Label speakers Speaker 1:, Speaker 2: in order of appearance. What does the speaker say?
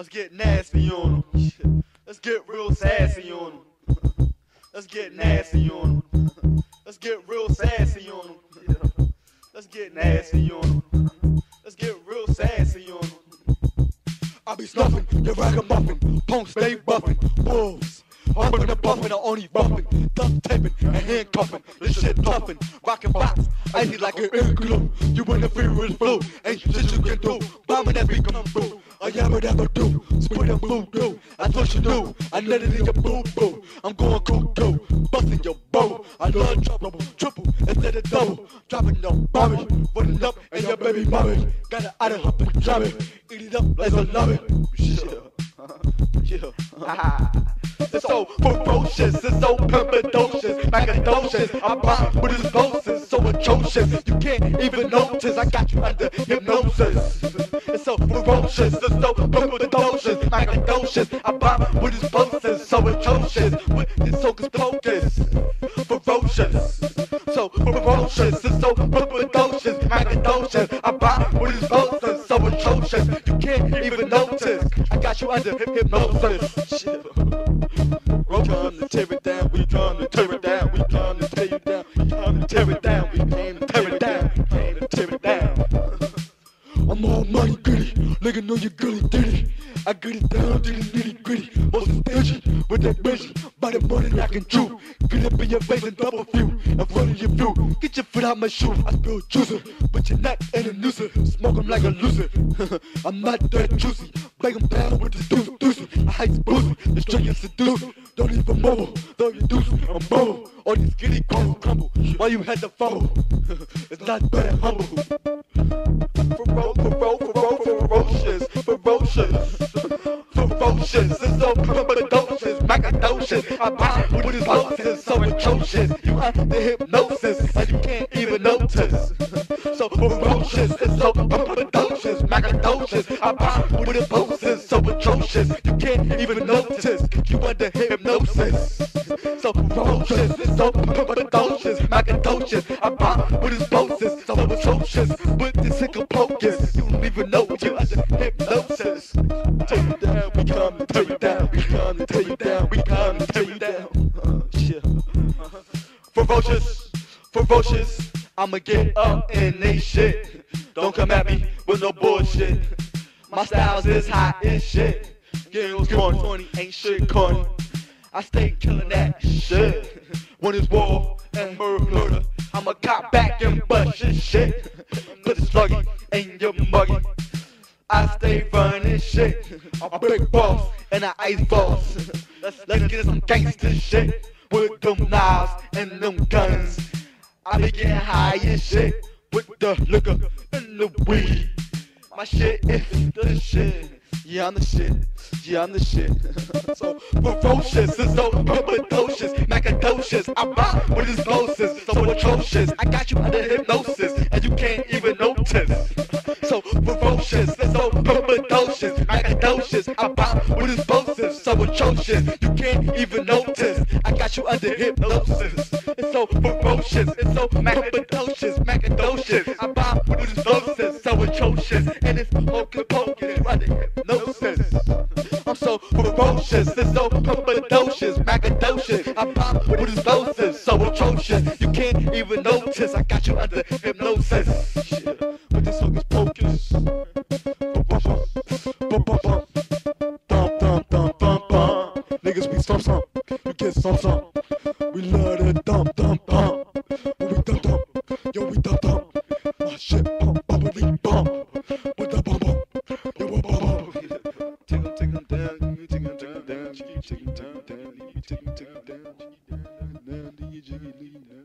Speaker 1: Let's get nasty on them. Let's get real sassy on them. Let's get nasty on them. Let's get real sassy on them. Let's get nasty on them. Let's get real sassy on them. I be snuffing, you ragamuffin, punk stay buffing, wolves. Humping and bumping, I only bumping, duct taping and handcuffing. This shit toughin', rockin' box, icy like an igloo. You in the furious flow, ain't shit you can do. Bombing that beat come through. I yabba dabba do, spit and voodoo. I what you do. I let it in your boo boo. I'm going cuckoo, busting your bow. I love trouble, triple instead of double. Dropping your bobby, running up and your baby mommy. Got it out of her pajamas, eat it up like a love it. Yeah. Yeah. It's so ferocious, it's so pimpidocious, macadocious. I'm bomb with his bosses, so atrocious. You can't even notice, I got you under hypnosis. It's so ferocious, it's so pimpidocious, macadocious. I'm bomb with his bosses, so atrocious. With his hocus pocus, ferocious. So ferocious, it's so pimpidocious, macadocious. I'm bomb with his bosses, so atrocious. You can't even notice, I got you under hypnosis. Shit. We come to tear it down, we come to tear I'm all money gritty, nigga know you gully ditty. I get it down to the nitty gritty, most stingy with that bitch, by the money I can chew. Get up in your face and double few, front of your view. Get your foot out my shoe, I spill juicer, but you're not in a nuisance. Smoke 'em like a loser. I'm not that juicy, break 'em down with the deuce, deuce. I hate boozy, the string and seduce. Don't even mobile, throw your deuce, I'm mobile. All these skinny crumble, crumble. Why you had to fumble? it's not bad, humble. Ferocious, ferocious. It's so precocious, macadocious. I'm hot with his bosses, so atrocious. You under hypnosis, and you can't even notice. So ferocious, it's so precocious, macadocious. I'm hot with his bosses, so atrocious. You can't even notice. You under hypnosis. So ferocious, it's so precocious, macadocious. I'm hot with his bosses, so atrocious. With this sick pocus, you don't even know Ferocious, ferocious. I'ma get up in they shit. Don't come at me with no bullshit. My styles is hot as shit. Getting corny, corny, ain't shit corny. I stay killing that shit. When it's war and murder, I'ma cop back and bust your shit. Put it sluggy and you're muggy. I stay running shit. I'm a big boss and I ice boss. Let's, let's get some gangster shit with them knives and them guns. I be getting high as shit with the liquor and the weed. My shit is the shit. Yeah, I'm the shit. Yeah, I'm the shit. so ferocious, it's so precocious, macadocious. I'm out with explosives, so atrocious. I got you under hypnosis, and you can't even notice. So ferocious, it's so precocious, macadocious. I'm out with explosives, atrocious. You can't even notice. I got you under hypnosis. It's so ferocious, it's so macadocious, macadocious. I'm out with explosives, so atrocious. And it's hocus pocus, under hypnosis. I'm so ferocious, it's so precocious, macadocious. I'm out with explosives, so atrocious. You can't even notice. I got you under hypnosis. Some some. You get some some. We love that dum dum bum. When we dum dum, yo we dum dum. My shit bum bubbly bum. With the bum bum, yo we bum bum. Take 'em, take 'em down, you take 'em, take 'em down, you take 'em, take 'em down, you take 'em, take 'em down, you take 'em down, you jiggy, lean down.